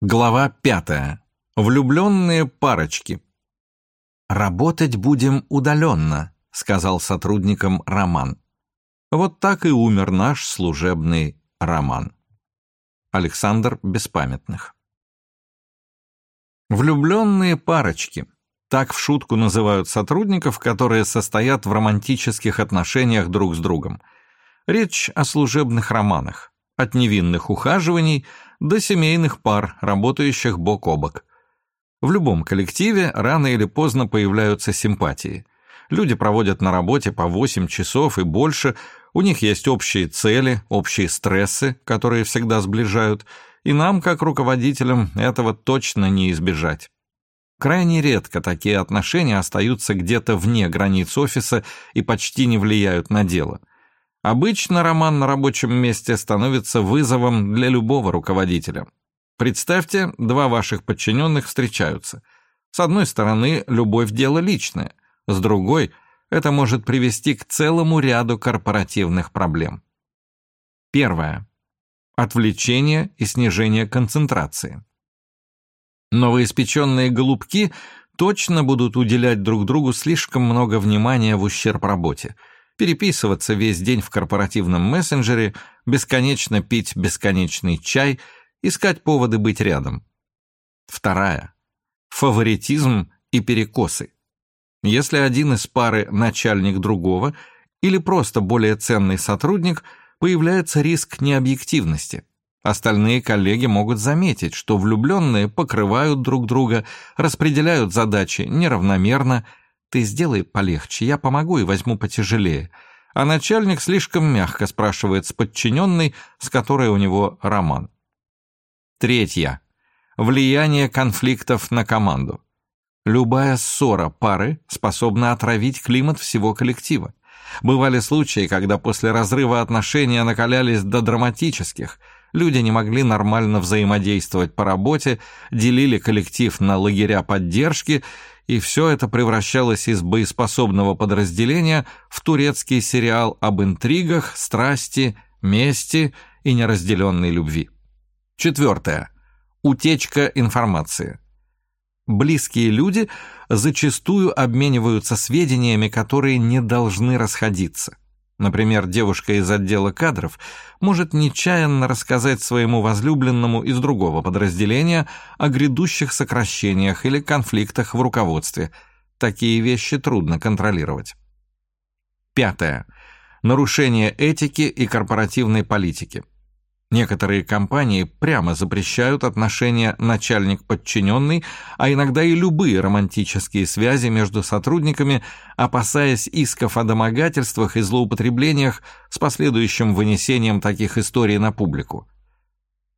Глава пятая. Влюбленные парочки. «Работать будем удаленно», — сказал сотрудникам Роман. Вот так и умер наш служебный роман. Александр Беспамятных. Влюбленные парочки. Так в шутку называют сотрудников, которые состоят в романтических отношениях друг с другом. Речь о служебных романах, от невинных ухаживаний до семейных пар, работающих бок о бок. В любом коллективе рано или поздно появляются симпатии. Люди проводят на работе по 8 часов и больше, у них есть общие цели, общие стрессы, которые всегда сближают, и нам, как руководителям, этого точно не избежать. Крайне редко такие отношения остаются где-то вне границ офиса и почти не влияют на дело. Обычно роман на рабочем месте становится вызовом для любого руководителя. Представьте, два ваших подчиненных встречаются. С одной стороны, любовь – дело личное, с другой – это может привести к целому ряду корпоративных проблем. Первое. Отвлечение и снижение концентрации. Новоиспеченные голубки точно будут уделять друг другу слишком много внимания в ущерб работе – переписываться весь день в корпоративном мессенджере, бесконечно пить бесконечный чай, искать поводы быть рядом. Вторая. Фаворитизм и перекосы. Если один из пары начальник другого или просто более ценный сотрудник, появляется риск необъективности. Остальные коллеги могут заметить, что влюбленные покрывают друг друга, распределяют задачи неравномерно, ты сделай полегче, я помогу и возьму потяжелее. А начальник слишком мягко спрашивает с подчиненной, с которой у него роман. Третье. Влияние конфликтов на команду. Любая ссора пары способна отравить климат всего коллектива. Бывали случаи, когда после разрыва отношения накалялись до драматических. Люди не могли нормально взаимодействовать по работе, делили коллектив на лагеря поддержки и все это превращалось из боеспособного подразделения в турецкий сериал об интригах, страсти, мести и неразделенной любви. Четвертое. Утечка информации. Близкие люди зачастую обмениваются сведениями, которые не должны расходиться. Например, девушка из отдела кадров может нечаянно рассказать своему возлюбленному из другого подразделения о грядущих сокращениях или конфликтах в руководстве. Такие вещи трудно контролировать. Пятое. Нарушение этики и корпоративной политики. Некоторые компании прямо запрещают отношения начальник-подчиненный, а иногда и любые романтические связи между сотрудниками, опасаясь исков о домогательствах и злоупотреблениях с последующим вынесением таких историй на публику.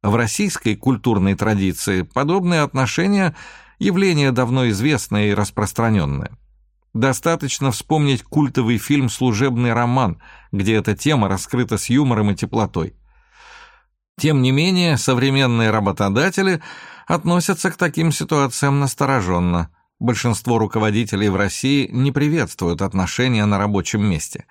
В российской культурной традиции подобные отношения – явление давно известное и распространенное. Достаточно вспомнить культовый фильм «Служебный роман», где эта тема раскрыта с юмором и теплотой. Тем не менее, современные работодатели относятся к таким ситуациям настороженно. Большинство руководителей в России не приветствуют отношения на рабочем месте.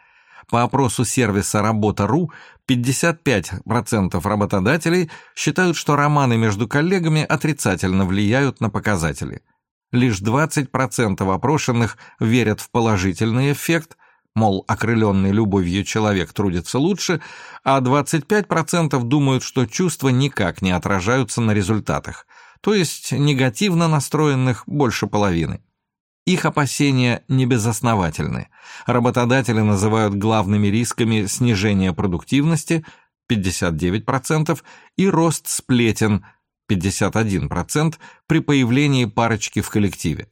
По опросу сервиса «Работа.ру» 55% работодателей считают, что романы между коллегами отрицательно влияют на показатели. Лишь 20% опрошенных верят в положительный эффект – мол, окрыленный любовью человек трудится лучше, а 25% думают, что чувства никак не отражаются на результатах, то есть негативно настроенных больше половины. Их опасения не безосновательны. Работодатели называют главными рисками снижение продуктивности 59% и рост сплетен 51% при появлении парочки в коллективе.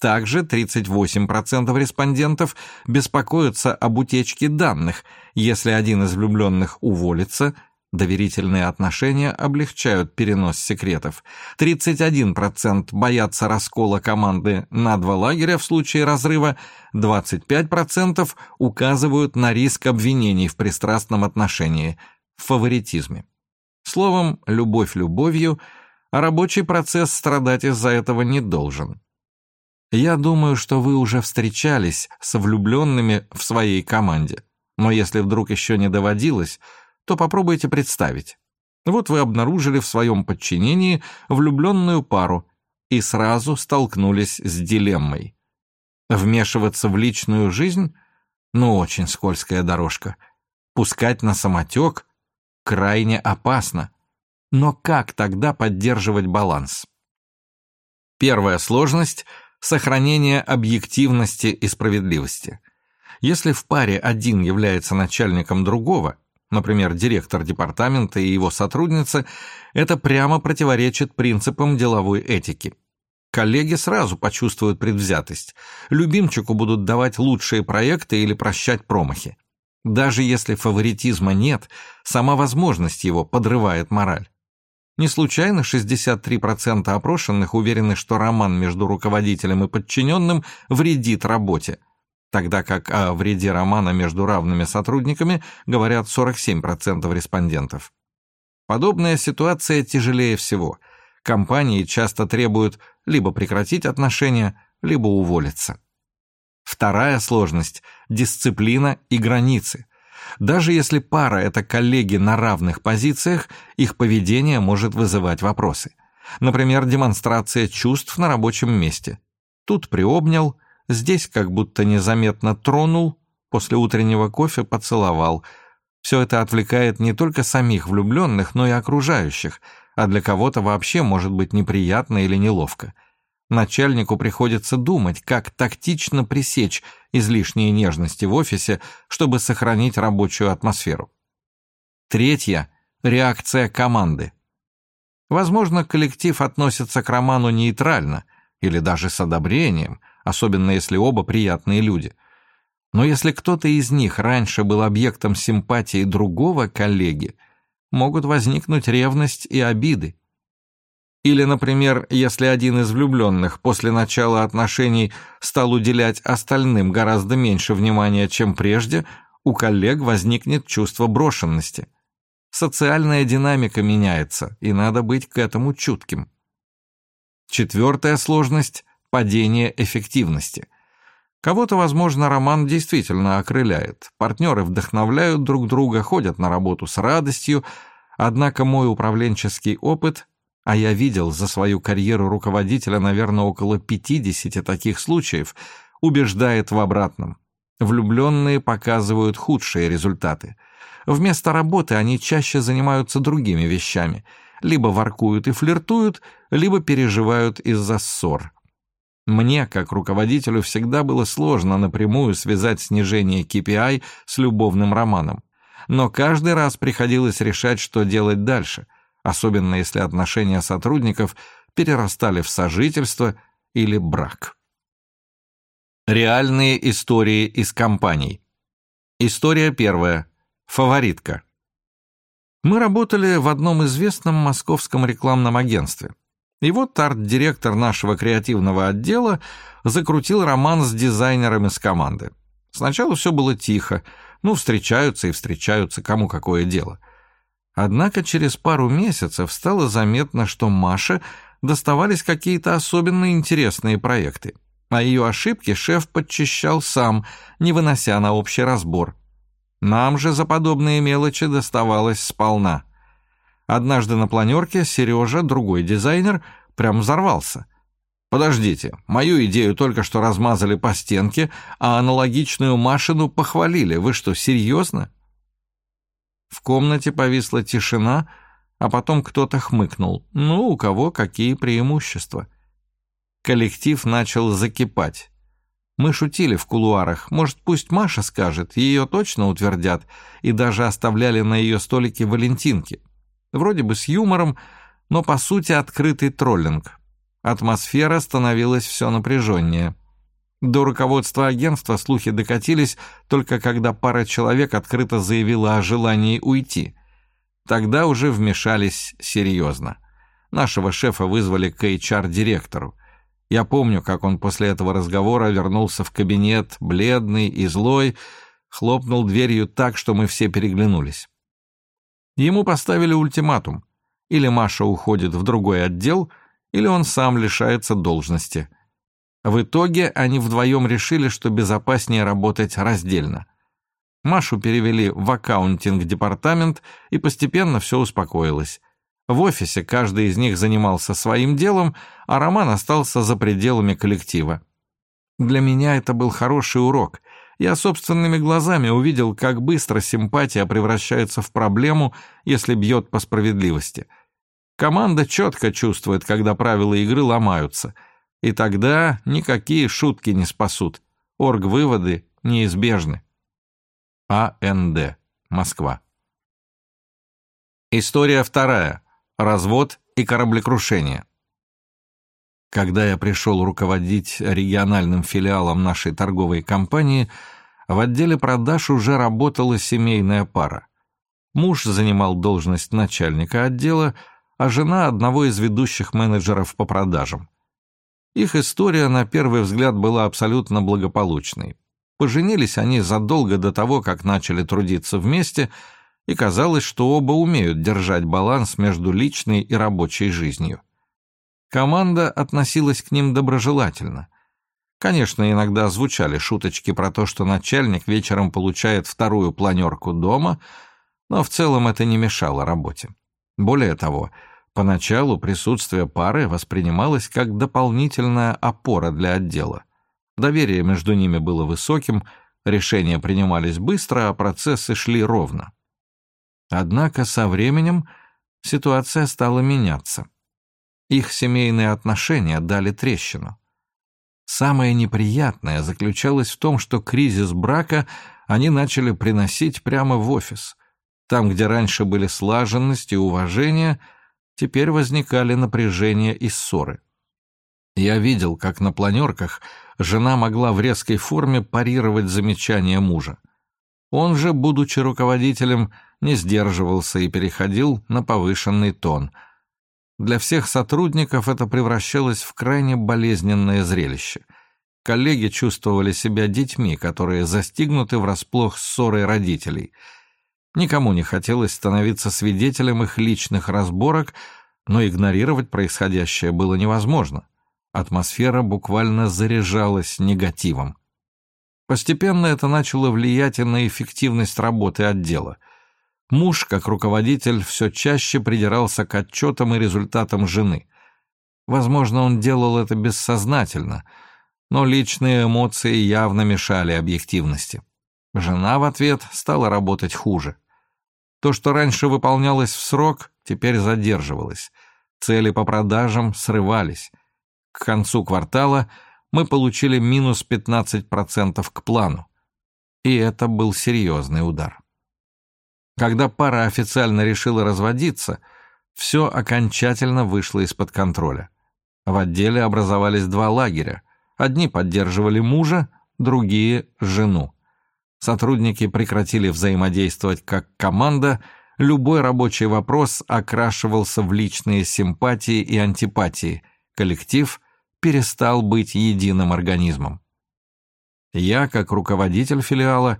Также 38% респондентов беспокоятся об утечке данных. Если один из влюбленных уволится, доверительные отношения облегчают перенос секретов. 31% боятся раскола команды на два лагеря в случае разрыва, 25% указывают на риск обвинений в пристрастном отношении, в фаворитизме. Словом, любовь любовью, а рабочий процесс страдать из-за этого не должен. Я думаю, что вы уже встречались с влюбленными в своей команде. Но если вдруг еще не доводилось, то попробуйте представить. Вот вы обнаружили в своем подчинении влюбленную пару и сразу столкнулись с дилеммой. Вмешиваться в личную жизнь? Ну, очень скользкая дорожка. Пускать на самотек? Крайне опасно. Но как тогда поддерживать баланс? Первая сложность – сохранение объективности и справедливости. Если в паре один является начальником другого, например, директор департамента и его сотрудница, это прямо противоречит принципам деловой этики. Коллеги сразу почувствуют предвзятость. Любимчику будут давать лучшие проекты или прощать промахи. Даже если фаворитизма нет, сама возможность его подрывает мораль. Не случайно 63% опрошенных уверены, что роман между руководителем и подчиненным вредит работе, тогда как о вреде романа между равными сотрудниками говорят 47% респондентов. Подобная ситуация тяжелее всего. Компании часто требуют либо прекратить отношения, либо уволиться. Вторая сложность – дисциплина и границы. Даже если пара – это коллеги на равных позициях, их поведение может вызывать вопросы. Например, демонстрация чувств на рабочем месте. Тут приобнял, здесь как будто незаметно тронул, после утреннего кофе поцеловал. Все это отвлекает не только самих влюбленных, но и окружающих, а для кого-то вообще может быть неприятно или неловко – Начальнику приходится думать, как тактично пресечь излишние нежности в офисе, чтобы сохранить рабочую атмосферу. Третье – реакция команды. Возможно, коллектив относится к роману нейтрально или даже с одобрением, особенно если оба приятные люди. Но если кто-то из них раньше был объектом симпатии другого коллеги, могут возникнуть ревность и обиды. Или, например, если один из влюбленных после начала отношений стал уделять остальным гораздо меньше внимания, чем прежде, у коллег возникнет чувство брошенности. Социальная динамика меняется, и надо быть к этому чутким. Четвертая сложность – падение эффективности. Кого-то, возможно, роман действительно окрыляет. Партнеры вдохновляют друг друга, ходят на работу с радостью, однако мой управленческий опыт а я видел за свою карьеру руководителя, наверное, около 50 таких случаев, убеждает в обратном. Влюбленные показывают худшие результаты. Вместо работы они чаще занимаются другими вещами. Либо воркуют и флиртуют, либо переживают из-за ссор. Мне, как руководителю, всегда было сложно напрямую связать снижение KPI с любовным романом. Но каждый раз приходилось решать, что делать дальше – особенно если отношения сотрудников перерастали в сожительство или брак. Реальные истории из компаний. История первая. Фаворитка. Мы работали в одном известном московском рекламном агентстве. И вот арт-директор нашего креативного отдела закрутил роман с дизайнерами с команды. Сначала все было тихо, ну, встречаются и встречаются, кому какое дело. Однако через пару месяцев стало заметно, что Маше доставались какие-то особенно интересные проекты, а ее ошибки шеф подчищал сам, не вынося на общий разбор. Нам же за подобные мелочи доставалось сполна. Однажды на планерке Сережа, другой дизайнер, прям взорвался. «Подождите, мою идею только что размазали по стенке, а аналогичную Машину похвалили. Вы что, серьезно?» В комнате повисла тишина, а потом кто-то хмыкнул. Ну, у кого какие преимущества. Коллектив начал закипать. Мы шутили в кулуарах. Может, пусть Маша скажет, ее точно утвердят, и даже оставляли на ее столике валентинки. Вроде бы с юмором, но по сути открытый троллинг. Атмосфера становилась все напряженнее. До руководства агентства слухи докатились только когда пара человек открыто заявила о желании уйти. Тогда уже вмешались серьезно. Нашего шефа вызвали к HR-директору. Я помню, как он после этого разговора вернулся в кабинет, бледный и злой, хлопнул дверью так, что мы все переглянулись. Ему поставили ультиматум. Или Маша уходит в другой отдел, или он сам лишается должности – в итоге они вдвоем решили, что безопаснее работать раздельно. Машу перевели в аккаунтинг-департамент, и постепенно все успокоилось. В офисе каждый из них занимался своим делом, а Роман остался за пределами коллектива. Для меня это был хороший урок. Я собственными глазами увидел, как быстро симпатия превращается в проблему, если бьет по справедливости. Команда четко чувствует, когда правила игры ломаются. И тогда никакие шутки не спасут. Орг-выводы неизбежны. АНД. Москва. История вторая. Развод и кораблекрушение. Когда я пришел руководить региональным филиалом нашей торговой компании, в отделе продаж уже работала семейная пара. Муж занимал должность начальника отдела, а жена одного из ведущих менеджеров по продажам. Их история на первый взгляд была абсолютно благополучной. Поженились они задолго до того, как начали трудиться вместе – и казалось, что оба умеют держать баланс между личной и рабочей жизнью. Команда относилась к ним доброжелательно. Конечно, иногда звучали шуточки про то, что начальник вечером получает вторую планерку дома, но в целом это не мешало работе. Более того, поначалу присутствие пары воспринималось как дополнительная опора для отдела. Доверие между ними было высоким, решения принимались быстро, а процессы шли ровно. Однако со временем ситуация стала меняться. Их семейные отношения дали трещину. Самое неприятное заключалось в том, что кризис брака они начали приносить прямо в офис. Там, где раньше были слаженность и уважение, теперь возникали напряжения и ссоры. Я видел, как на планерках жена могла в резкой форме парировать замечания мужа. Он же, будучи руководителем, не сдерживался и переходил на повышенный тон. Для всех сотрудников это превращалось в крайне болезненное зрелище. Коллеги чувствовали себя детьми, которые застигнуты врасплох ссорой родителей. Никому не хотелось становиться свидетелем их личных разборок, но игнорировать происходящее было невозможно. Атмосфера буквально заряжалась негативом. Постепенно это начало влиять и на эффективность работы отдела — Муж, как руководитель, все чаще придирался к отчетам и результатам жены. Возможно, он делал это бессознательно, но личные эмоции явно мешали объективности. Жена в ответ стала работать хуже. То, что раньше выполнялось в срок, теперь задерживалось. Цели по продажам срывались. К концу квартала мы получили минус 15% к плану. И это был серьезный удар. Когда пара официально решила разводиться, все окончательно вышло из-под контроля. В отделе образовались два лагеря. Одни поддерживали мужа, другие — жену. Сотрудники прекратили взаимодействовать как команда, любой рабочий вопрос окрашивался в личные симпатии и антипатии, коллектив перестал быть единым организмом. Я, как руководитель филиала,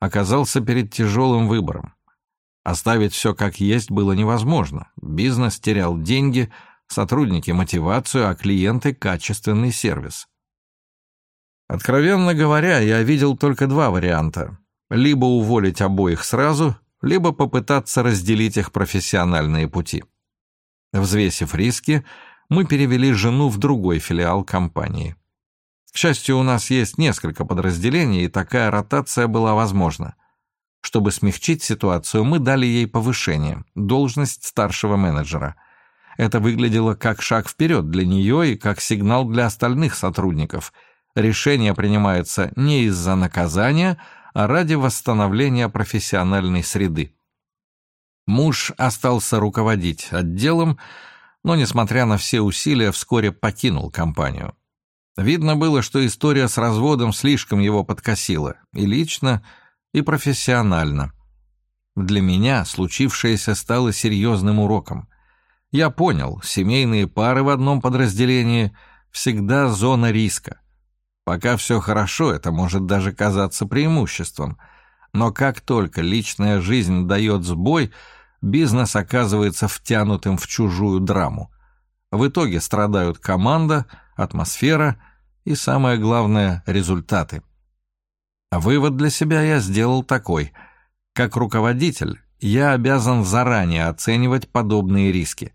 оказался перед тяжелым выбором. Оставить все как есть было невозможно. Бизнес терял деньги, сотрудники – мотивацию, а клиенты – качественный сервис. Откровенно говоря, я видел только два варианта. Либо уволить обоих сразу, либо попытаться разделить их профессиональные пути. Взвесив риски, мы перевели жену в другой филиал компании. К счастью, у нас есть несколько подразделений, и такая ротация была возможна – чтобы смягчить ситуацию, мы дали ей повышение, должность старшего менеджера. Это выглядело как шаг вперед для нее и как сигнал для остальных сотрудников. Решение принимается не из-за наказания, а ради восстановления профессиональной среды. Муж остался руководить отделом, но, несмотря на все усилия, вскоре покинул компанию. Видно было, что история с разводом слишком его подкосила, и лично, и профессионально. Для меня случившееся стало серьезным уроком. Я понял, семейные пары в одном подразделении всегда зона риска. Пока все хорошо, это может даже казаться преимуществом. Но как только личная жизнь дает сбой, бизнес оказывается втянутым в чужую драму. В итоге страдают команда, атмосфера и, самое главное, результаты. Вывод для себя я сделал такой. Как руководитель, я обязан заранее оценивать подобные риски.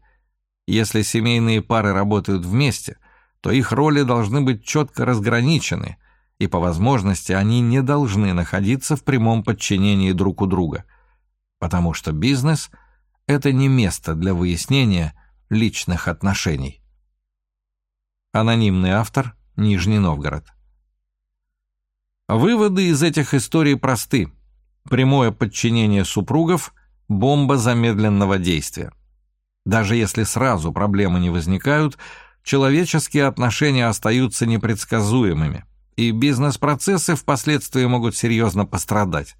Если семейные пары работают вместе, то их роли должны быть четко разграничены, и по возможности они не должны находиться в прямом подчинении друг у друга, потому что бизнес — это не место для выяснения личных отношений. Анонимный автор, Нижний Новгород. Выводы из этих историй просты. Прямое подчинение супругов – бомба замедленного действия. Даже если сразу проблемы не возникают, человеческие отношения остаются непредсказуемыми, и бизнес-процессы впоследствии могут серьезно пострадать.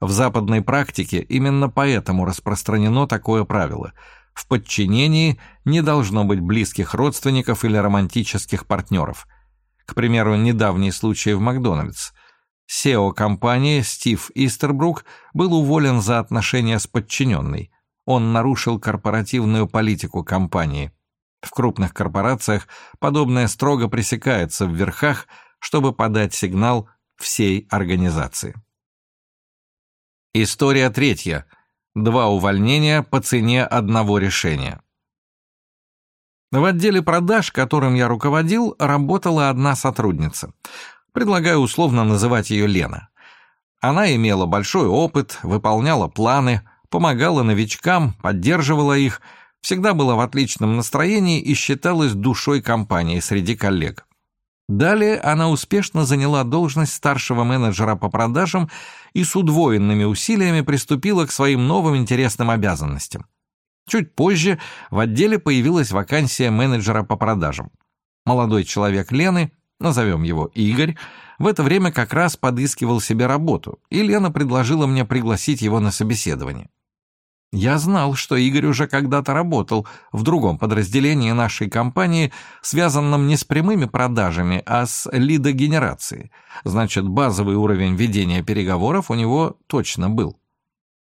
В западной практике именно поэтому распространено такое правило – в подчинении не должно быть близких родственников или романтических партнеров. К примеру, недавний случай в Макдональдс. SEO компании Стив Истербрук был уволен за отношения с подчиненной. Он нарушил корпоративную политику компании. В крупных корпорациях подобное строго пресекается в верхах, чтобы подать сигнал всей организации. История третья. Два увольнения по цене одного решения. В отделе продаж, которым я руководил, работала одна сотрудница. Предлагаю условно называть ее Лена. Она имела большой опыт, выполняла планы, помогала новичкам, поддерживала их, всегда была в отличном настроении и считалась душой компании среди коллег. Далее она успешно заняла должность старшего менеджера по продажам и с удвоенными усилиями приступила к своим новым интересным обязанностям. Чуть позже в отделе появилась вакансия менеджера по продажам. Молодой человек Лены, назовем его Игорь, в это время как раз подыскивал себе работу, и Лена предложила мне пригласить его на собеседование. Я знал, что Игорь уже когда-то работал в другом подразделении нашей компании, связанном не с прямыми продажами, а с лидогенерацией. Значит, базовый уровень ведения переговоров у него точно был.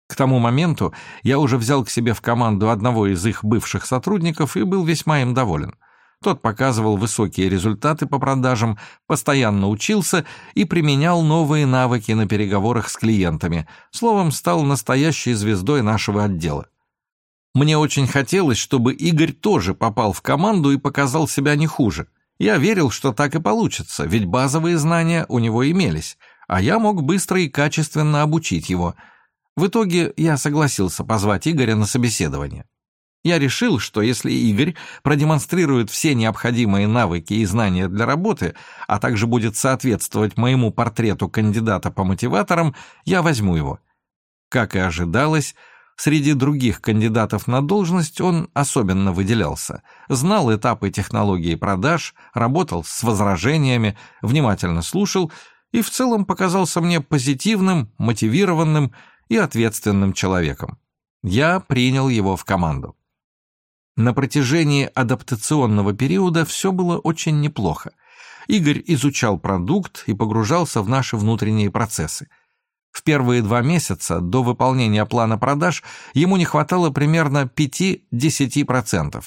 К тому моменту я уже взял к себе в команду одного из их бывших сотрудников и был весьма им доволен. Тот показывал высокие результаты по продажам, постоянно учился и применял новые навыки на переговорах с клиентами, словом, стал настоящей звездой нашего отдела. Мне очень хотелось, чтобы Игорь тоже попал в команду и показал себя не хуже. Я верил, что так и получится, ведь базовые знания у него имелись, а я мог быстро и качественно обучить его. В итоге я согласился позвать Игоря на собеседование. Я решил, что если Игорь продемонстрирует все необходимые навыки и знания для работы, а также будет соответствовать моему портрету кандидата по мотиваторам, я возьму его. Как и ожидалось, среди других кандидатов на должность он особенно выделялся. Знал этапы технологии продаж, работал с возражениями, внимательно слушал и в целом показался мне позитивным, мотивированным и ответственным человеком. Я принял его в команду. На протяжении адаптационного периода все было очень неплохо. Игорь изучал продукт и погружался в наши внутренние процессы. В первые два месяца до выполнения плана продаж ему не хватало примерно 5-10%,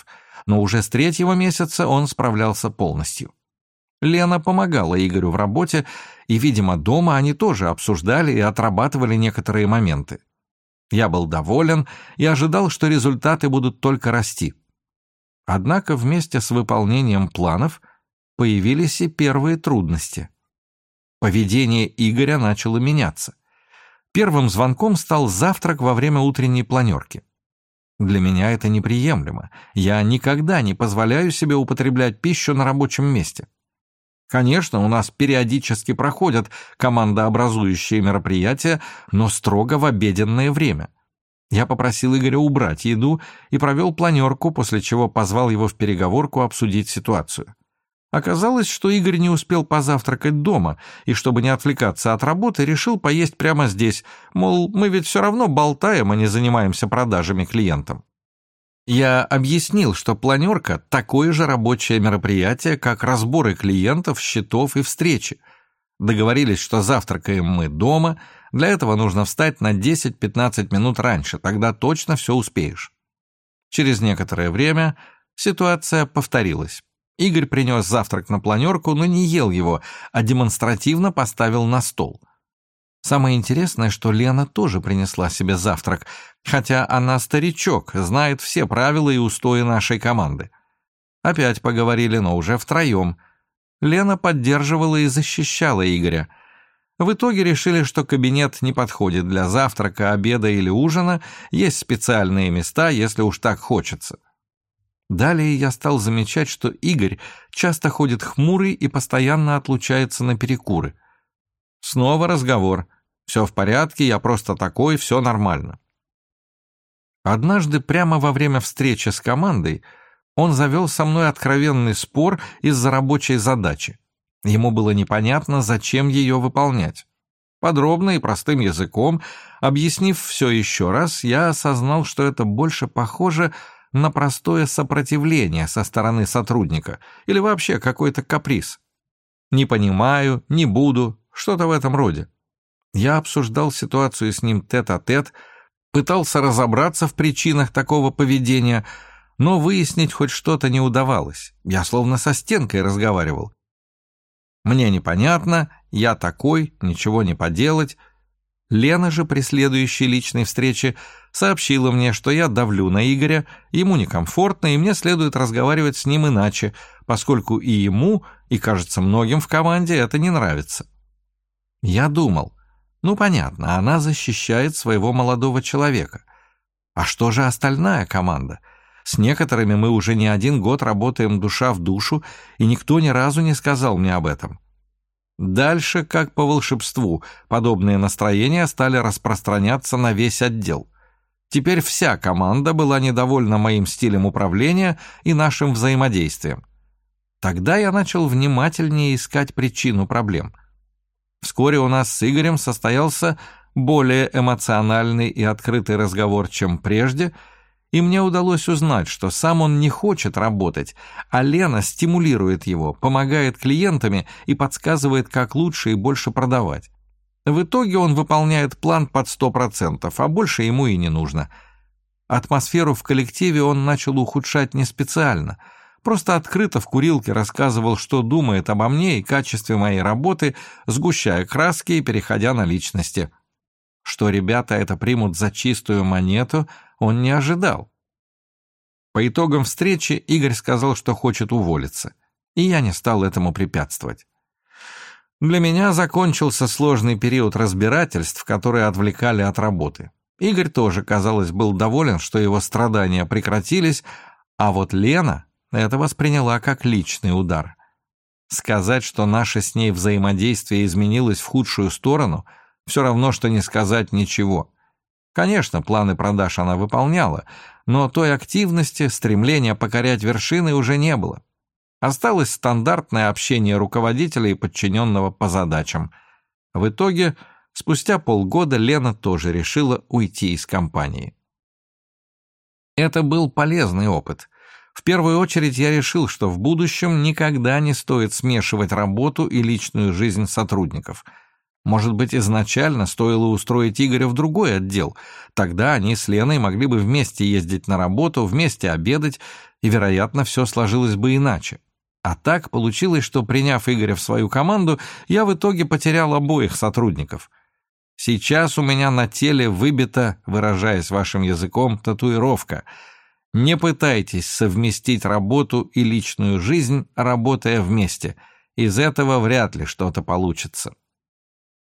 но уже с третьего месяца он справлялся полностью. Лена помогала Игорю в работе, и, видимо, дома они тоже обсуждали и отрабатывали некоторые моменты. Я был доволен и ожидал, что результаты будут только расти. Однако вместе с выполнением планов появились и первые трудности. Поведение Игоря начало меняться. Первым звонком стал завтрак во время утренней планерки. Для меня это неприемлемо. Я никогда не позволяю себе употреблять пищу на рабочем месте. Конечно, у нас периодически проходят командообразующие мероприятия, но строго в обеденное время. Я попросил Игоря убрать еду и провел планерку, после чего позвал его в переговорку обсудить ситуацию. Оказалось, что Игорь не успел позавтракать дома, и чтобы не отвлекаться от работы, решил поесть прямо здесь, мол, мы ведь все равно болтаем, а не занимаемся продажами клиентам. Я объяснил, что планерка – такое же рабочее мероприятие, как разборы клиентов, счетов и встречи. Договорились, что завтракаем мы дома, для этого нужно встать на 10-15 минут раньше, тогда точно все успеешь. Через некоторое время ситуация повторилась. Игорь принес завтрак на планерку, но не ел его, а демонстративно поставил на стол. Самое интересное, что Лена тоже принесла себе завтрак, хотя она старичок, знает все правила и устои нашей команды. Опять поговорили, но уже втроем. Лена поддерживала и защищала Игоря. В итоге решили, что кабинет не подходит для завтрака, обеда или ужина, есть специальные места, если уж так хочется. Далее я стал замечать, что Игорь часто ходит хмурый и постоянно отлучается на перекуры. Снова разговор. «Все в порядке, я просто такой, все нормально». Однажды прямо во время встречи с командой он завел со мной откровенный спор из-за рабочей задачи. Ему было непонятно, зачем ее выполнять. Подробно и простым языком, объяснив все еще раз, я осознал, что это больше похоже на простое сопротивление со стороны сотрудника или вообще какой-то каприз. «Не понимаю, не буду», что-то в этом роде. Я обсуждал ситуацию с ним тет-а-тет, -тет, пытался разобраться в причинах такого поведения, но выяснить хоть что-то не удавалось. Я словно со стенкой разговаривал. Мне непонятно, я такой, ничего не поделать. Лена же при следующей личной встрече сообщила мне, что я давлю на Игоря, ему некомфортно, и мне следует разговаривать с ним иначе, поскольку и ему, и, кажется, многим в команде это не нравится. Я думал, ну понятно, она защищает своего молодого человека. А что же остальная команда? С некоторыми мы уже не один год работаем душа в душу, и никто ни разу не сказал мне об этом. Дальше, как по волшебству, подобные настроения стали распространяться на весь отдел. Теперь вся команда была недовольна моим стилем управления и нашим взаимодействием. Тогда я начал внимательнее искать причину проблем. Вскоре у нас с Игорем состоялся более эмоциональный и открытый разговор, чем прежде — и мне удалось узнать, что сам он не хочет работать, а Лена стимулирует его, помогает клиентами и подсказывает, как лучше и больше продавать. В итоге он выполняет план под 100%, а больше ему и не нужно. Атмосферу в коллективе он начал ухудшать не специально, просто открыто в курилке рассказывал, что думает обо мне и качестве моей работы, сгущая краски и переходя на личности. Что ребята это примут за чистую монету – он не ожидал. По итогам встречи Игорь сказал, что хочет уволиться, и я не стал этому препятствовать. Для меня закончился сложный период разбирательств, которые отвлекали от работы. Игорь тоже, казалось, был доволен, что его страдания прекратились, а вот Лена это восприняла как личный удар. Сказать, что наше с ней взаимодействие изменилось в худшую сторону, все равно, что не сказать ничего. Конечно, планы продаж она выполняла, но той активности, стремления покорять вершины уже не было. Осталось стандартное общение руководителя и подчиненного по задачам. В итоге, спустя полгода Лена тоже решила уйти из компании. Это был полезный опыт. В первую очередь я решил, что в будущем никогда не стоит смешивать работу и личную жизнь сотрудников – может быть, изначально стоило устроить Игоря в другой отдел. Тогда они с Леной могли бы вместе ездить на работу, вместе обедать, и, вероятно, все сложилось бы иначе. А так получилось, что, приняв Игоря в свою команду, я в итоге потерял обоих сотрудников. Сейчас у меня на теле выбита, выражаясь вашим языком, татуировка. Не пытайтесь совместить работу и личную жизнь, работая вместе. Из этого вряд ли что-то получится.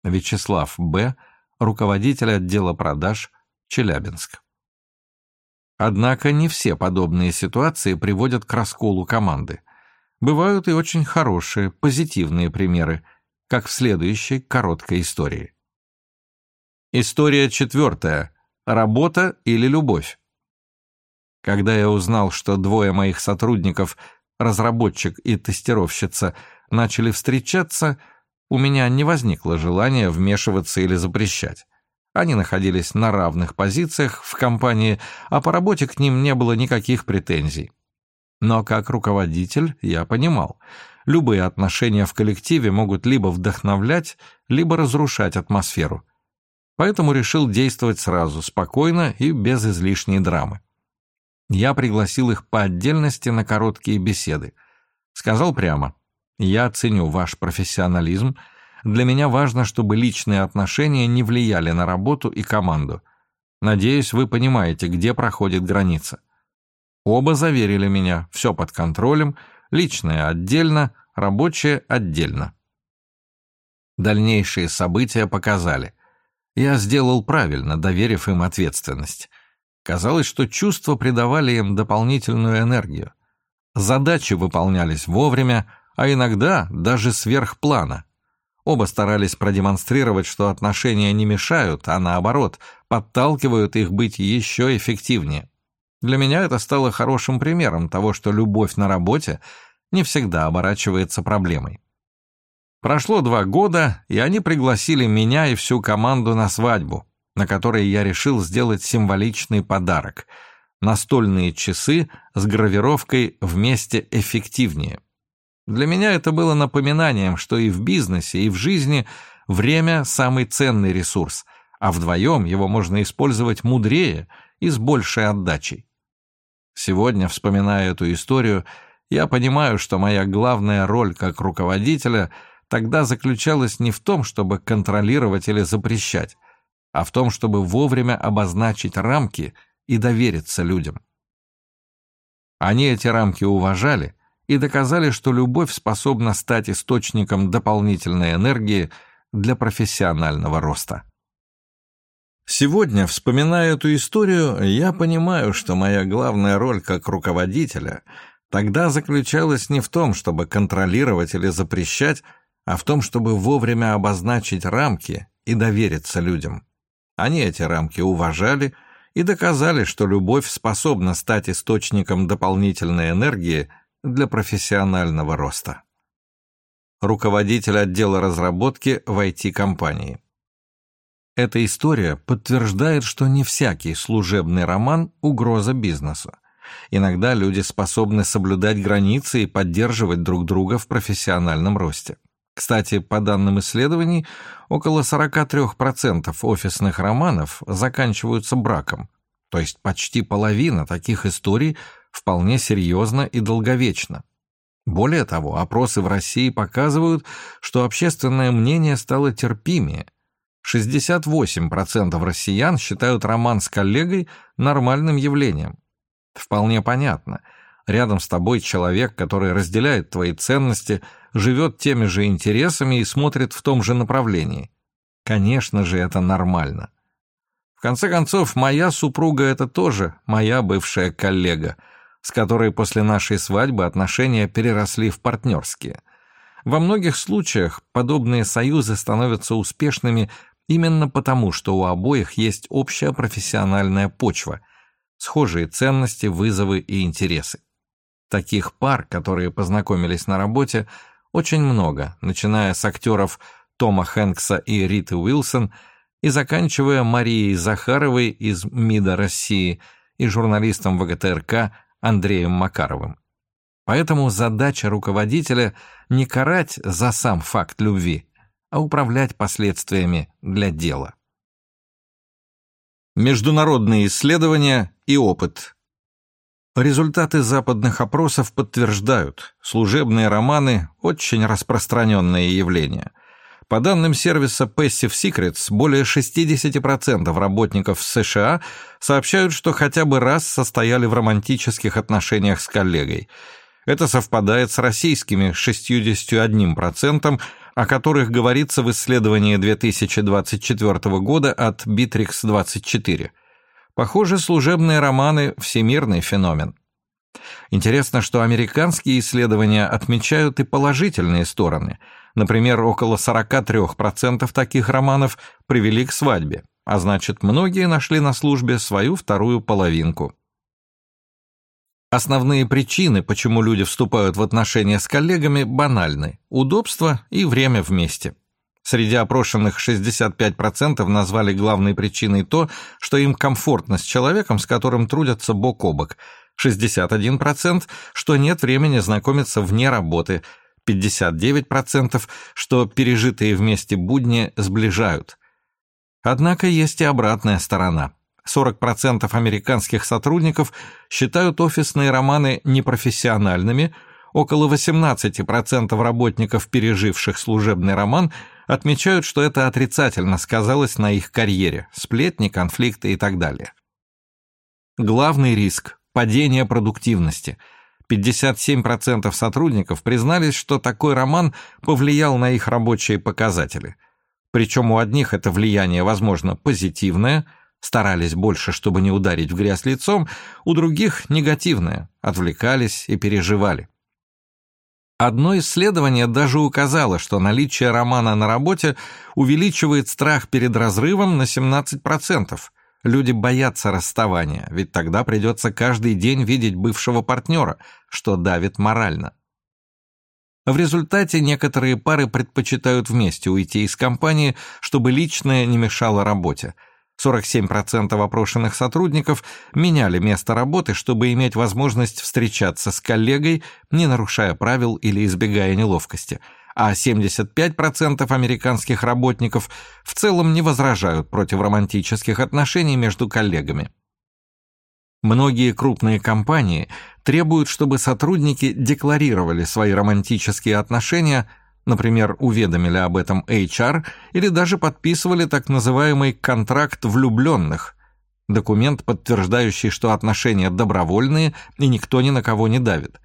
Вячеслав Б., руководитель отдела продаж, Челябинск. Однако не все подобные ситуации приводят к расколу команды. Бывают и очень хорошие, позитивные примеры, как в следующей короткой истории. История четвертая. Работа или любовь? Когда я узнал, что двое моих сотрудников, разработчик и тестировщица, начали встречаться – у меня не возникло желания вмешиваться или запрещать. Они находились на равных позициях в компании, а по работе к ним не было никаких претензий. Но как руководитель я понимал, любые отношения в коллективе могут либо вдохновлять, либо разрушать атмосферу. Поэтому решил действовать сразу, спокойно и без излишней драмы. Я пригласил их по отдельности на короткие беседы – Сказал прямо, я ценю ваш профессионализм, для меня важно, чтобы личные отношения не влияли на работу и команду. Надеюсь, вы понимаете, где проходит граница. Оба заверили меня, все под контролем, личное отдельно, рабочее отдельно. Дальнейшие события показали. Я сделал правильно, доверив им ответственность. Казалось, что чувства придавали им дополнительную энергию. Задачи выполнялись вовремя, а иногда даже сверх плана. Оба старались продемонстрировать, что отношения не мешают, а наоборот, подталкивают их быть еще эффективнее. Для меня это стало хорошим примером того, что любовь на работе не всегда оборачивается проблемой. Прошло два года, и они пригласили меня и всю команду на свадьбу, на которой я решил сделать символичный подарок — настольные часы с гравировкой «Вместе эффективнее». Для меня это было напоминанием, что и в бизнесе, и в жизни время – самый ценный ресурс, а вдвоем его можно использовать мудрее и с большей отдачей. Сегодня, вспоминая эту историю, я понимаю, что моя главная роль как руководителя тогда заключалась не в том, чтобы контролировать или запрещать, а в том, чтобы вовремя обозначить рамки и довериться людям. Они эти рамки уважали, и доказали, что любовь способна стать источником дополнительной энергии для профессионального роста. Сегодня, вспоминая эту историю, я понимаю, что моя главная роль как руководителя тогда заключалась не в том, чтобы контролировать или запрещать, а в том, чтобы вовремя обозначить рамки и довериться людям. Они эти рамки уважали и доказали, что любовь способна стать источником дополнительной энергии для профессионального роста. Руководитель отдела разработки в IT-компании. Эта история подтверждает, что не всякий служебный роман – угроза бизнесу. Иногда люди способны соблюдать границы и поддерживать друг друга в профессиональном росте. Кстати, по данным исследований, около 43% офисных романов заканчиваются браком, то есть почти половина таких историй вполне серьезно и долговечно. Более того, опросы в России показывают, что общественное мнение стало терпимее. 68% россиян считают роман с коллегой нормальным явлением. Вполне понятно. Рядом с тобой человек, который разделяет твои ценности, живет теми же интересами и смотрит в том же направлении. Конечно же, это нормально. В конце концов, моя супруга — это тоже моя бывшая коллега — с которой после нашей свадьбы отношения переросли в партнерские. Во многих случаях подобные союзы становятся успешными именно потому, что у обоих есть общая профессиональная почва, схожие ценности, вызовы и интересы. Таких пар, которые познакомились на работе, очень много, начиная с актеров Тома Хэнкса и Риты Уилсон и заканчивая Марией Захаровой из МИДа России и журналистом ВГТРК Андреем Макаровым. Поэтому задача руководителя не карать за сам факт любви, а управлять последствиями для дела. Международные исследования и опыт. Результаты западных опросов подтверждают, служебные романы – очень распространенное явление. По данным сервиса Passive Secrets, более 60% работников США сообщают, что хотя бы раз состояли в романтических отношениях с коллегой. Это совпадает с российскими 61%, о которых говорится в исследовании 2024 года от Bittrex24. Похоже, служебные романы – всемирный феномен. Интересно, что американские исследования отмечают и положительные стороны – Например, около 43% таких романов привели к свадьбе, а значит, многие нашли на службе свою вторую половинку. Основные причины, почему люди вступают в отношения с коллегами, банальны – удобство и время вместе. Среди опрошенных 65% назвали главной причиной то, что им комфортно с человеком, с которым трудятся бок о бок, 61% – что нет времени знакомиться вне работы – 59%, что пережитые вместе будни сближают. Однако есть и обратная сторона. 40% американских сотрудников считают офисные романы непрофессиональными, Около 18% работников, переживших служебный роман, отмечают, что это отрицательно сказалось на их карьере, сплетни, конфликты и так далее. Главный риск – падение продуктивности. 57% сотрудников признались, что такой роман повлиял на их рабочие показатели. Причем у одних это влияние, возможно, позитивное, старались больше, чтобы не ударить в грязь лицом, у других – негативное, отвлекались и переживали. Одно исследование даже указало, что наличие романа на работе увеличивает страх перед разрывом на 17%. Люди боятся расставания, ведь тогда придется каждый день видеть бывшего партнера, что давит морально. В результате некоторые пары предпочитают вместе уйти из компании, чтобы личное не мешало работе – 47% опрошенных сотрудников меняли место работы, чтобы иметь возможность встречаться с коллегой, не нарушая правил или избегая неловкости, а 75% американских работников в целом не возражают против романтических отношений между коллегами. Многие крупные компании требуют, чтобы сотрудники декларировали свои романтические отношения – например, уведомили об этом HR или даже подписывали так называемый контракт влюбленных, документ, подтверждающий, что отношения добровольные и никто ни на кого не давит.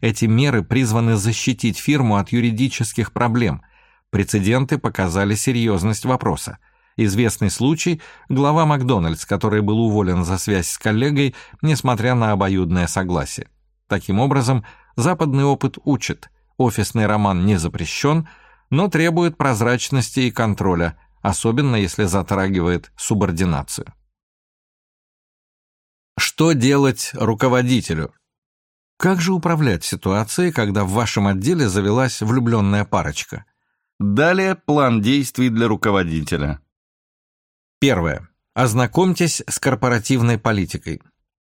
Эти меры призваны защитить фирму от юридических проблем. Прецеденты показали серьезность вопроса. Известный случай – глава Макдональдс, который был уволен за связь с коллегой, несмотря на обоюдное согласие. Таким образом, западный опыт учит – Офисный роман не запрещен, но требует прозрачности и контроля, особенно если затрагивает субординацию. Что делать руководителю? Как же управлять ситуацией, когда в вашем отделе завелась влюбленная парочка? Далее план действий для руководителя. Первое. Ознакомьтесь с корпоративной политикой.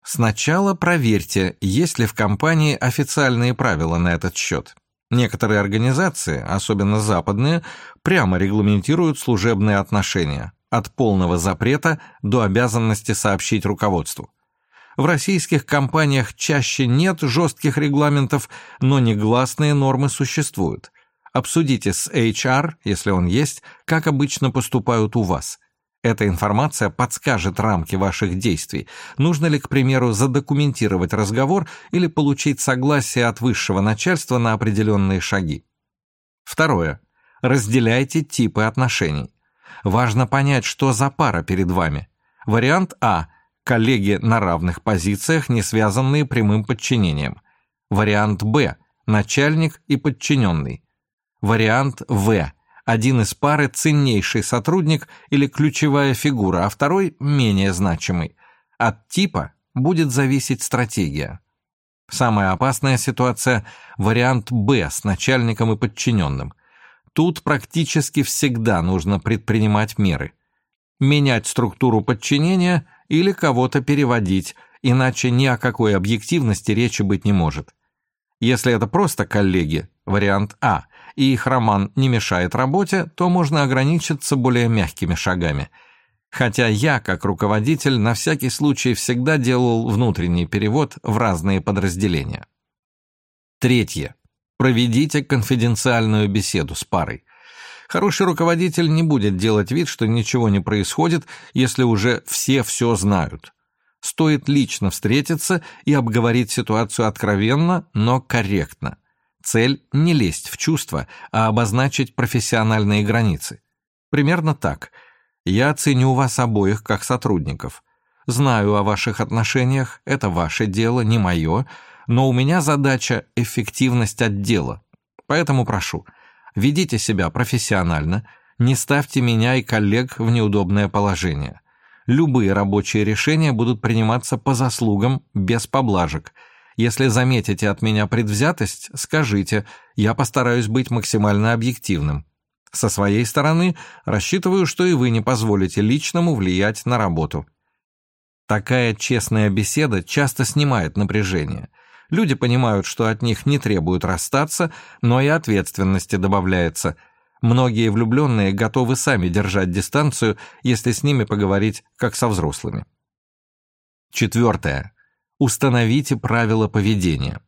Сначала проверьте, есть ли в компании официальные правила на этот счет. Некоторые организации, особенно западные, прямо регламентируют служебные отношения, от полного запрета до обязанности сообщить руководству. В российских компаниях чаще нет жестких регламентов, но негласные нормы существуют. Обсудите с HR, если он есть, как обычно поступают у вас. Эта информация подскажет рамки ваших действий. Нужно ли, к примеру, задокументировать разговор или получить согласие от высшего начальства на определенные шаги. Второе. Разделяйте типы отношений. Важно понять, что за пара перед вами. Вариант А – коллеги на равных позициях, не связанные прямым подчинением. Вариант Б – начальник и подчиненный. Вариант В – один из пары ценнейший сотрудник или ключевая фигура, а второй менее значимый. От типа будет зависеть стратегия. Самая опасная ситуация – вариант «Б» с начальником и подчиненным. Тут практически всегда нужно предпринимать меры. Менять структуру подчинения или кого-то переводить, иначе ни о какой объективности речи быть не может. Если это просто коллеги, вариант А, и их роман не мешает работе, то можно ограничиться более мягкими шагами. Хотя я, как руководитель, на всякий случай всегда делал внутренний перевод в разные подразделения. Третье. Проведите конфиденциальную беседу с парой. Хороший руководитель не будет делать вид, что ничего не происходит, если уже все все знают. Стоит лично встретиться и обговорить ситуацию откровенно, но корректно. Цель – не лезть в чувства, а обозначить профессиональные границы. Примерно так. Я ценю вас обоих как сотрудников. Знаю о ваших отношениях, это ваше дело, не мое, но у меня задача – эффективность отдела. Поэтому прошу, ведите себя профессионально, не ставьте меня и коллег в неудобное положение. Любые рабочие решения будут приниматься по заслугам, без поблажек – если заметите от меня предвзятость, скажите, я постараюсь быть максимально объективным. Со своей стороны, рассчитываю, что и вы не позволите личному влиять на работу. Такая честная беседа часто снимает напряжение. Люди понимают, что от них не требуют расстаться, но и ответственности добавляется. Многие влюбленные готовы сами держать дистанцию, если с ними поговорить как со взрослыми. Четвертое. Установите правила поведения.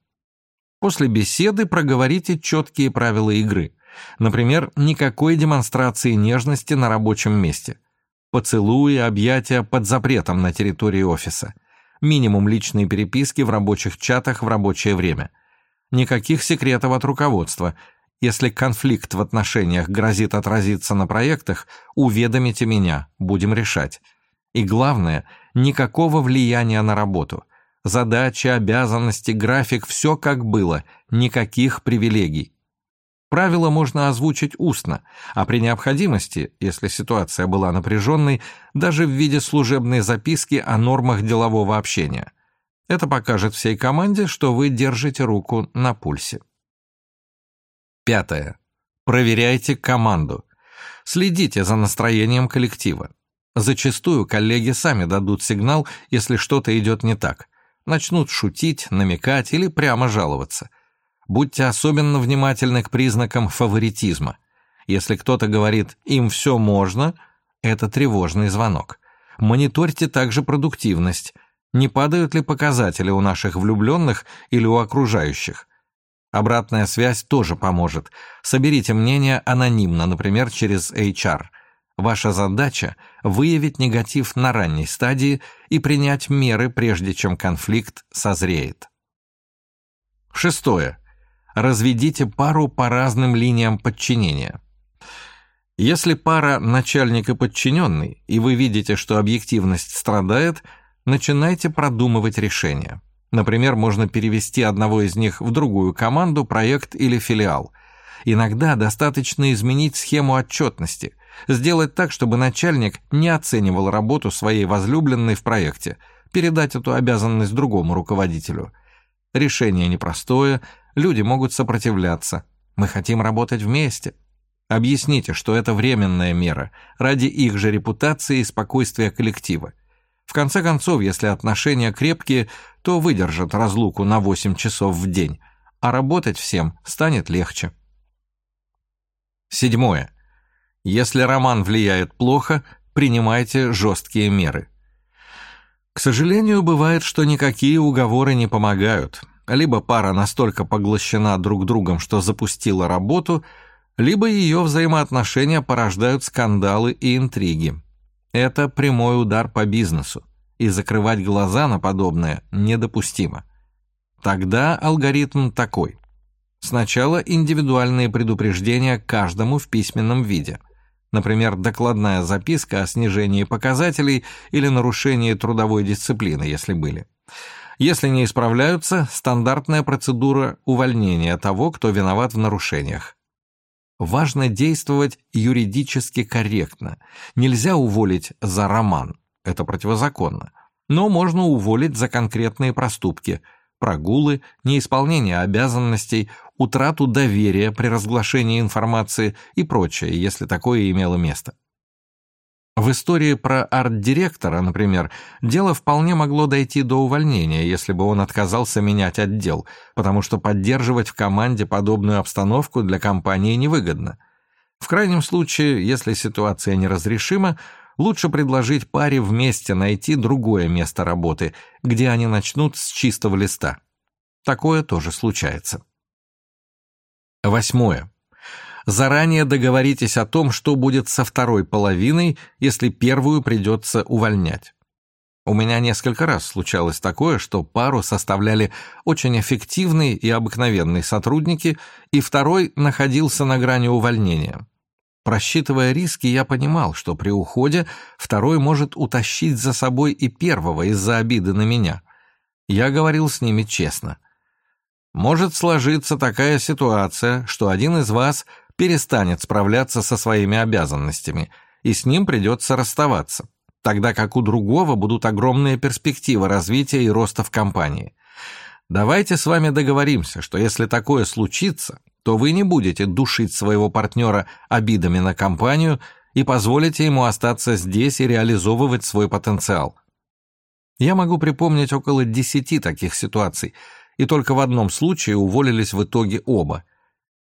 После беседы проговорите четкие правила игры. Например, никакой демонстрации нежности на рабочем месте. Поцелуи, объятия под запретом на территории офиса. Минимум личной переписки в рабочих чатах в рабочее время. Никаких секретов от руководства. Если конфликт в отношениях грозит отразиться на проектах, уведомите меня, будем решать. И главное, никакого влияния на работу. Задачи, обязанности, график, все как было, никаких привилегий. Правила можно озвучить устно, а при необходимости, если ситуация была напряженной, даже в виде служебной записки о нормах делового общения. Это покажет всей команде, что вы держите руку на пульсе. Пятое. Проверяйте команду. Следите за настроением коллектива. Зачастую коллеги сами дадут сигнал, если что-то идет не так. Начнут шутить, намекать или прямо жаловаться. Будьте особенно внимательны к признакам фаворитизма. Если кто-то говорит «им все можно», это тревожный звонок. Мониторьте также продуктивность. Не падают ли показатели у наших влюбленных или у окружающих? Обратная связь тоже поможет. Соберите мнение анонимно, например, через HR – Ваша задача – выявить негатив на ранней стадии и принять меры, прежде чем конфликт созреет. Шестое. Разведите пару по разным линиям подчинения. Если пара начальник и подчиненный, и вы видите, что объективность страдает, начинайте продумывать решения. Например, можно перевести одного из них в другую команду, проект или филиал. Иногда достаточно изменить схему отчетности – Сделать так, чтобы начальник не оценивал работу своей возлюбленной в проекте, передать эту обязанность другому руководителю. Решение непростое, люди могут сопротивляться. Мы хотим работать вместе. Объясните, что это временная мера, ради их же репутации и спокойствия коллектива. В конце концов, если отношения крепкие, то выдержат разлуку на 8 часов в день, а работать всем станет легче. Седьмое. Если роман влияет плохо, принимайте жесткие меры. К сожалению, бывает, что никакие уговоры не помогают. Либо пара настолько поглощена друг другом, что запустила работу, либо ее взаимоотношения порождают скандалы и интриги. Это прямой удар по бизнесу, и закрывать глаза на подобное недопустимо. Тогда алгоритм такой. Сначала индивидуальные предупреждения каждому в письменном виде – например, докладная записка о снижении показателей или нарушении трудовой дисциплины, если были. Если не исправляются, стандартная процедура увольнения того, кто виноват в нарушениях. Важно действовать юридически корректно. Нельзя уволить за роман, это противозаконно. Но можно уволить за конкретные проступки – прогулы, неисполнение обязанностей, утрату доверия при разглашении информации и прочее, если такое имело место. В истории про арт-директора, например, дело вполне могло дойти до увольнения, если бы он отказался менять отдел, потому что поддерживать в команде подобную обстановку для компании невыгодно. В крайнем случае, если ситуация неразрешима, лучше предложить паре вместе найти другое место работы, где они начнут с чистого листа. Такое тоже случается. Восьмое. Заранее договоритесь о том, что будет со второй половиной, если первую придется увольнять. У меня несколько раз случалось такое, что пару составляли очень эффективные и обыкновенные сотрудники, и второй находился на грани увольнения. Просчитывая риски, я понимал, что при уходе второй может утащить за собой и первого из-за обиды на меня. Я говорил с ними честно. Может сложиться такая ситуация, что один из вас перестанет справляться со своими обязанностями, и с ним придется расставаться, тогда как у другого будут огромные перспективы развития и роста в компании. Давайте с вами договоримся, что если такое случится, то вы не будете душить своего партнера обидами на компанию и позволите ему остаться здесь и реализовывать свой потенциал. Я могу припомнить около десяти таких ситуаций, и только в одном случае уволились в итоге оба.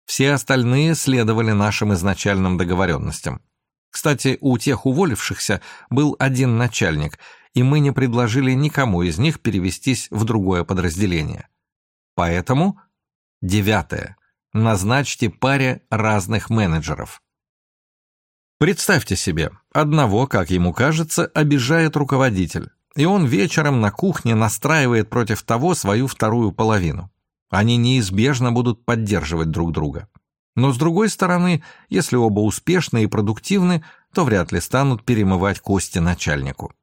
Все остальные следовали нашим изначальным договоренностям. Кстати, у тех уволившихся был один начальник, и мы не предложили никому из них перевестись в другое подразделение. Поэтому Девятое. Назначьте паре разных менеджеров. Представьте себе, одного, как ему кажется, обижает руководитель, и он вечером на кухне настраивает против того свою вторую половину. Они неизбежно будут поддерживать друг друга. Но с другой стороны, если оба успешны и продуктивны, то вряд ли станут перемывать кости начальнику.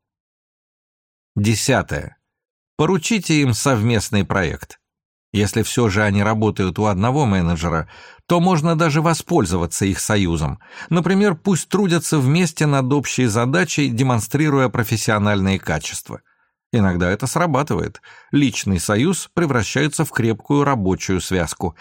Десятое. Поручите им совместный проект. Если все же они работают у одного менеджера, то можно даже воспользоваться их союзом. Например, пусть трудятся вместе над общей задачей, демонстрируя профессиональные качества. Иногда это срабатывает. Личный союз превращается в крепкую рабочую связку.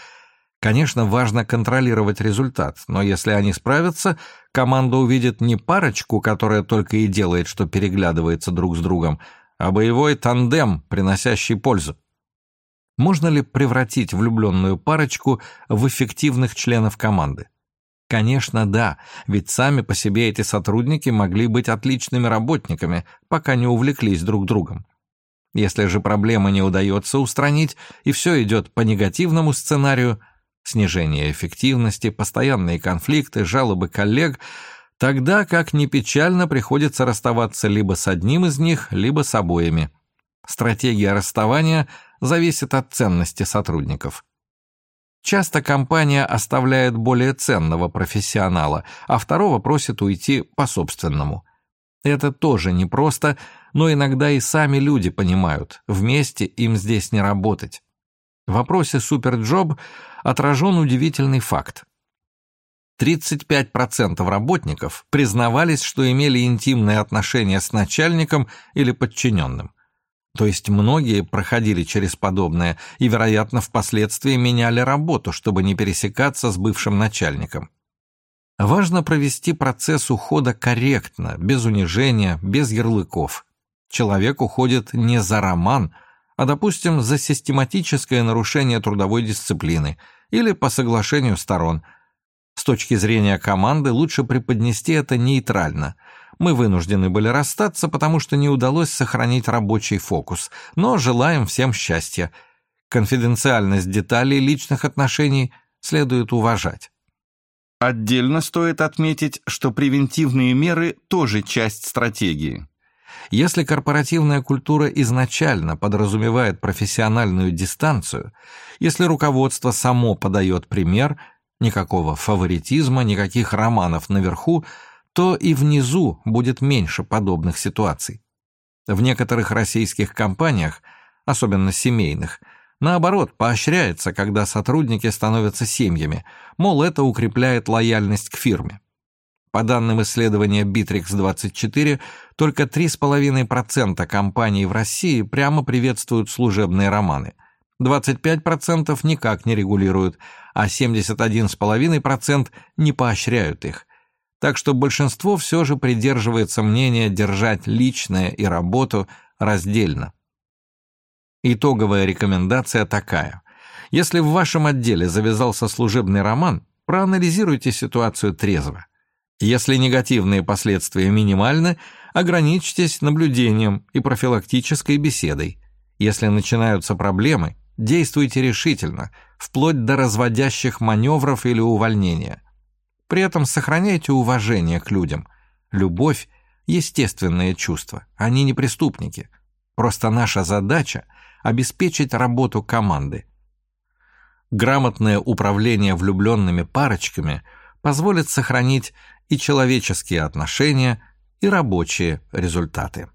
Конечно, важно контролировать результат, но если они справятся, команда увидит не парочку, которая только и делает, что переглядывается друг с другом, а боевой тандем, приносящий пользу. Можно ли превратить влюбленную парочку в эффективных членов команды? Конечно, да, ведь сами по себе эти сотрудники могли быть отличными работниками, пока не увлеклись друг другом. Если же проблемы не удается устранить, и все идет по негативному сценарию, снижение эффективности, постоянные конфликты, жалобы коллег, тогда, как ни печально, приходится расставаться либо с одним из них, либо с обоими. Стратегия расставания – зависит от ценности сотрудников. Часто компания оставляет более ценного профессионала, а второго просит уйти по-собственному. Это тоже непросто, но иногда и сами люди понимают, вместе им здесь не работать. В вопросе «Суперджоб» отражен удивительный факт. 35% работников признавались, что имели интимные отношения с начальником или подчиненным. То есть многие проходили через подобное и, вероятно, впоследствии меняли работу, чтобы не пересекаться с бывшим начальником. Важно провести процесс ухода корректно, без унижения, без ярлыков. Человек уходит не за роман, а, допустим, за систематическое нарушение трудовой дисциплины или по соглашению сторон. С точки зрения команды лучше преподнести это нейтрально – мы вынуждены были расстаться, потому что не удалось сохранить рабочий фокус, но желаем всем счастья. Конфиденциальность деталей личных отношений следует уважать. Отдельно стоит отметить, что превентивные меры тоже часть стратегии. Если корпоративная культура изначально подразумевает профессиональную дистанцию, если руководство само подает пример, никакого фаворитизма, никаких романов наверху, то и внизу будет меньше подобных ситуаций. В некоторых российских компаниях, особенно семейных, наоборот, поощряется, когда сотрудники становятся семьями, мол, это укрепляет лояльность к фирме. По данным исследования Bittrex24, только 3,5% компаний в России прямо приветствуют служебные романы, 25% никак не регулируют, а 71,5% не поощряют их, так что большинство все же придерживается мнения держать личное и работу раздельно. Итоговая рекомендация такая. Если в вашем отделе завязался служебный роман, проанализируйте ситуацию трезво. Если негативные последствия минимальны, ограничьтесь наблюдением и профилактической беседой. Если начинаются проблемы, действуйте решительно, вплоть до разводящих маневров или увольнения – при этом сохраняйте уважение к людям. Любовь – естественное чувство, они не преступники. Просто наша задача – обеспечить работу команды. Грамотное управление влюбленными парочками позволит сохранить и человеческие отношения, и рабочие результаты.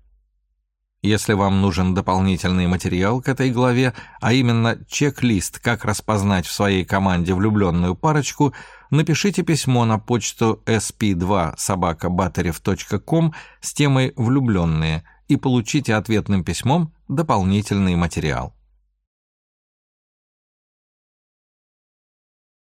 Если вам нужен дополнительный материал к этой главе, а именно чек-лист «Как распознать в своей команде влюбленную парочку», напишите письмо на почту sp2 собакабатарев.ком с темой «Влюбленные» и получите ответным письмом дополнительный материал.